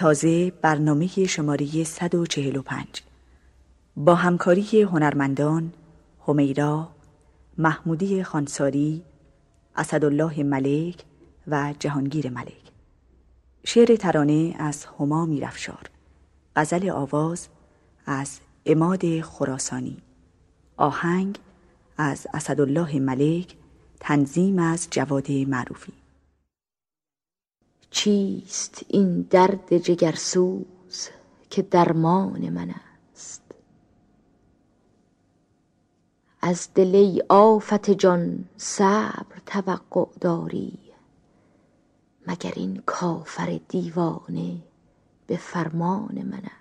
تازه برنامه شماره 145 با همکاری هنرمندان همیرا، محمودی خانساری، اسدالله ملک و جهانگیر ملک. شعر ترانه از هما میرفشار. غزل آواز از اماد خراسانی. آهنگ از اسدالله ملک تنظیم از جواد معروفی. چیست این درد جگرسوز که درمان من است؟ از دلی آفت جان صبر توقع داری مگر این کافر دیوانه به فرمان من است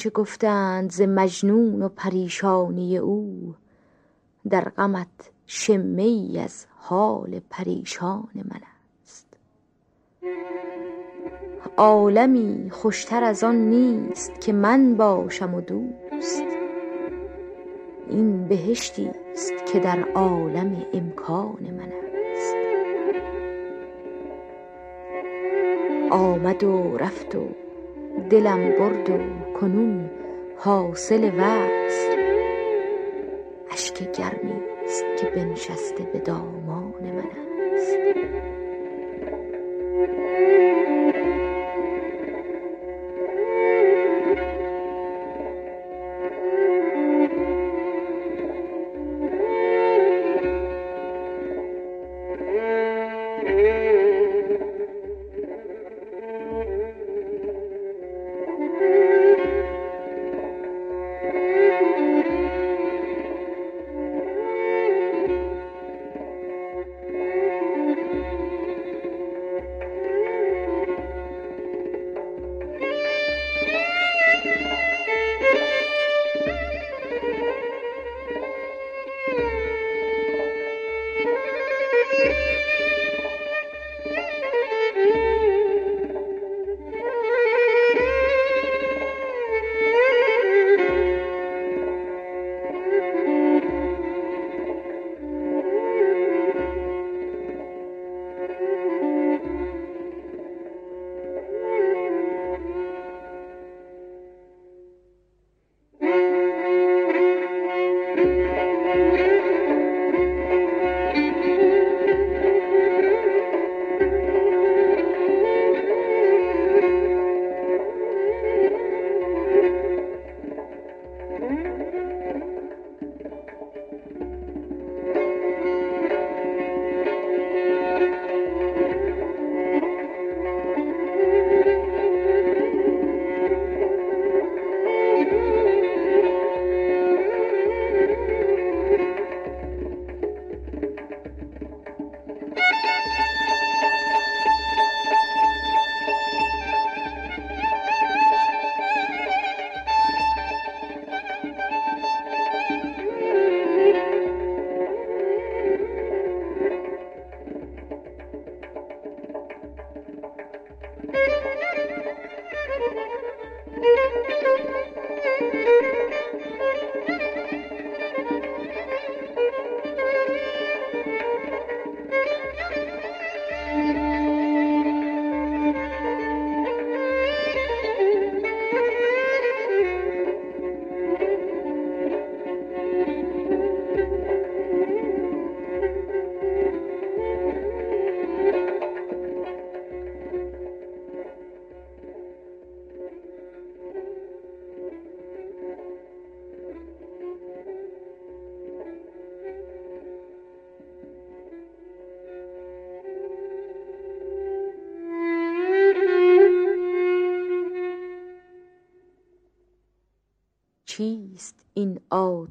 آنچه گفتند ز مجنون و پریشانی او؟ در غمت شمه ای از حال پریشان من است. عالمی خوشتر از آن نیست که من باشم و دوست. این بهشتی است که در عالم امکان من است. آمد و رفت و دلم برد و کنون حاصل وصل. اشک گرمی است که بنشسته به دامان من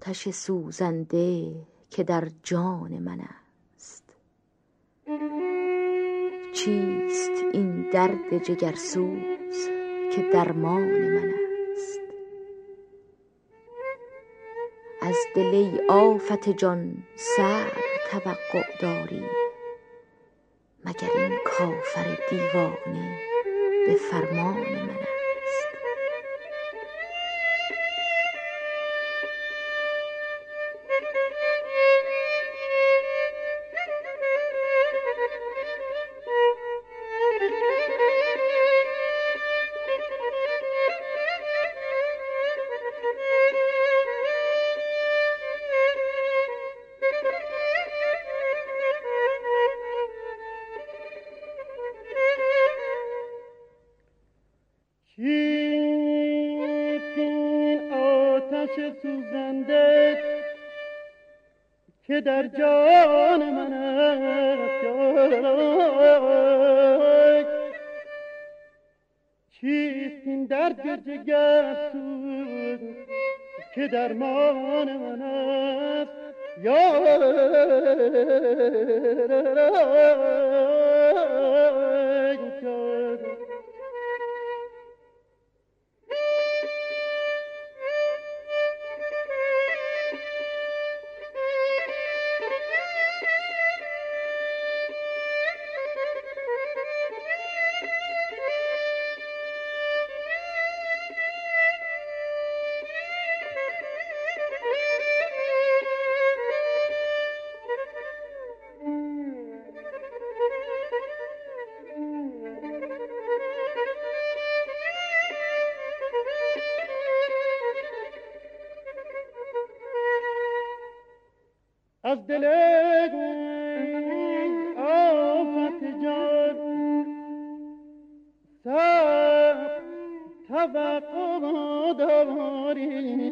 آتش سوزنده که در جان من است. چیست این درد جگرسوز که درمان من است؟ از دل ای آفت جان صبر توقع داری مگر این کافر دیوانه به فرمان من است در جان من است. چیست این درد جگر که درمان من است؟ یا دل آفت جان. سب توقع داری.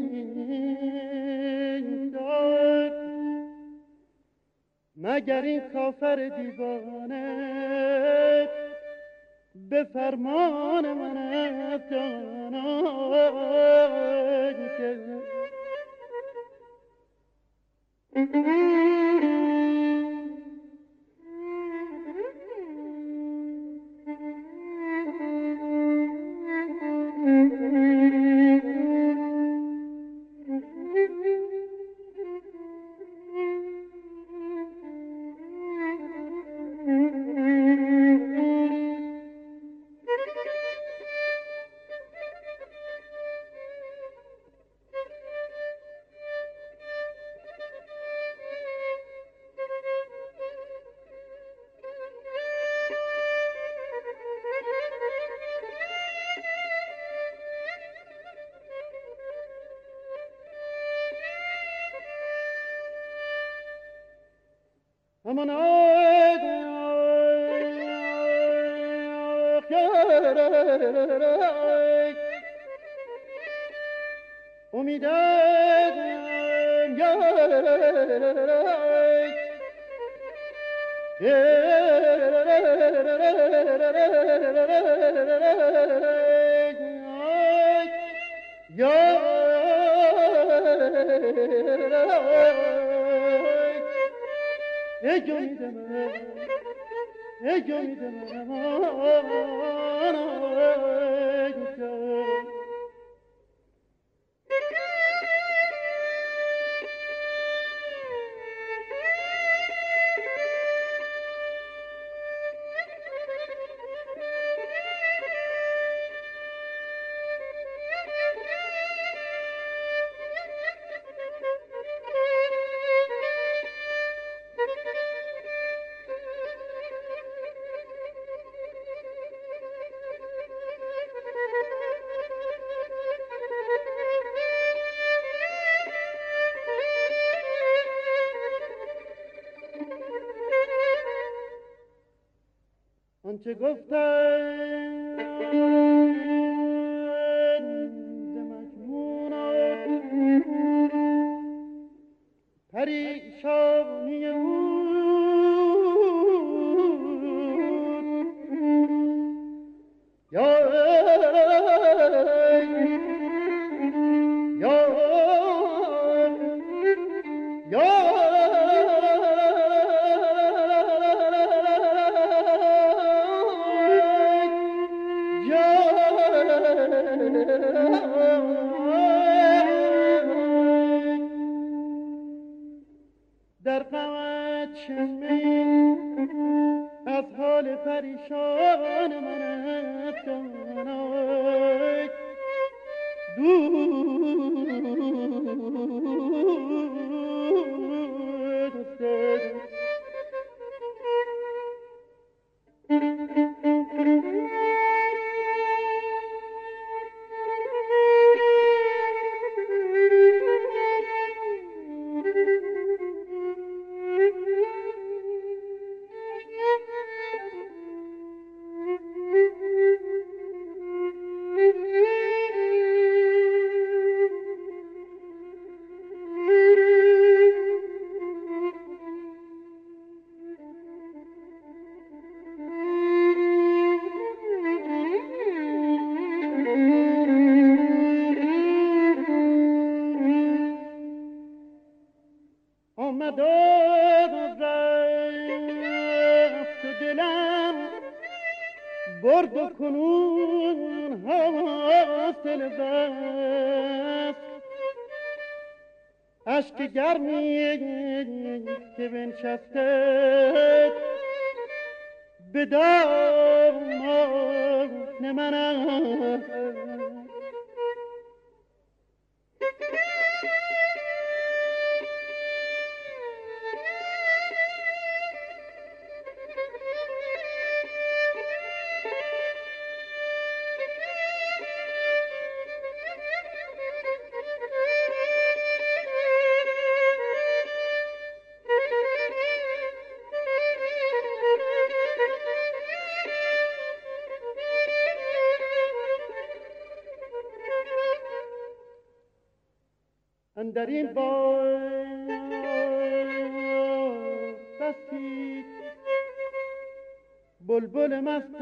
مگر این کافر دیوانه؟ به امیدم یا ای جمید من ای جمید آنچه حال اندر این با بسی بلبل مست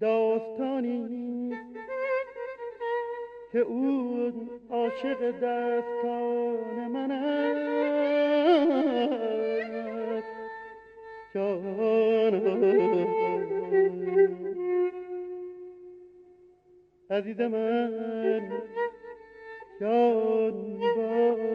داستانی که او عاشق دستان من است عزیز من جان بان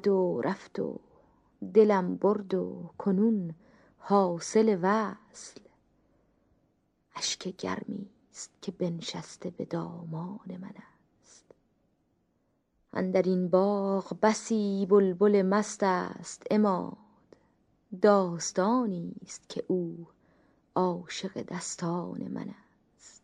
آمد و رفت و دلم برد و کنون حاصل وصل. اشک گرمی است که بنشسته به دامان من است. اندر این باغ بسی بلبل مست است اماد داستانی است که او عاشق دستان من است.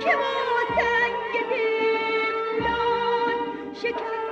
که ما تنگ دلان شکست.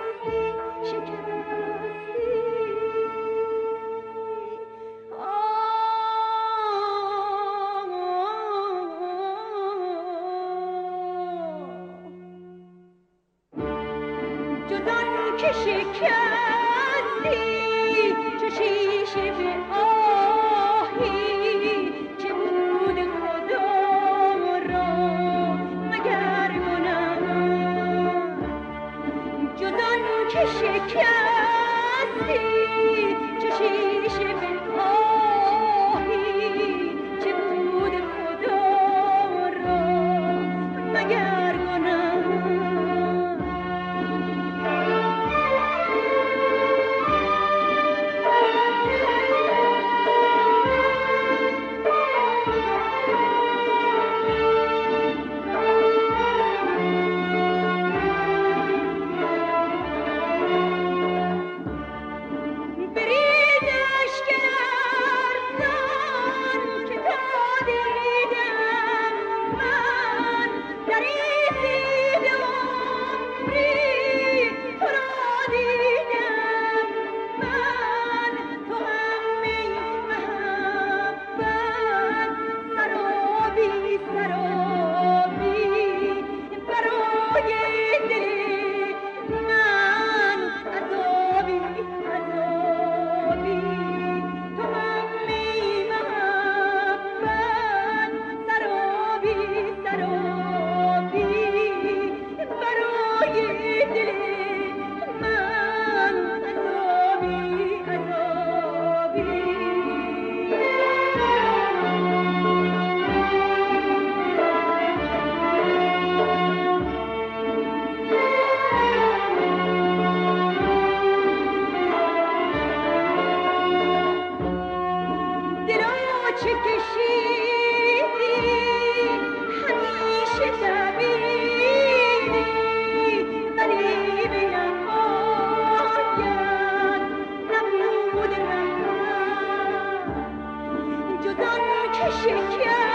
She killed.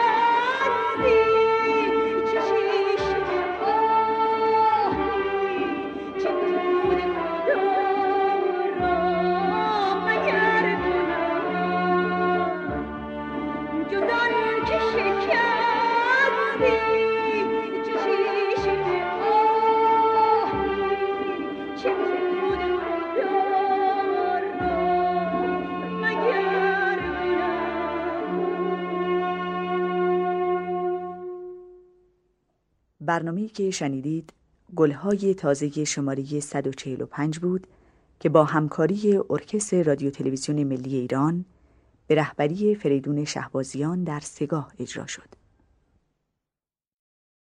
برنامه‌ای که شنیدید گلهای تازه شماره 145 بود که با همکاری ارکستر رادیو تلویزیون ملی ایران به رهبری فریدون شهبازیان در سگاه اجرا شد.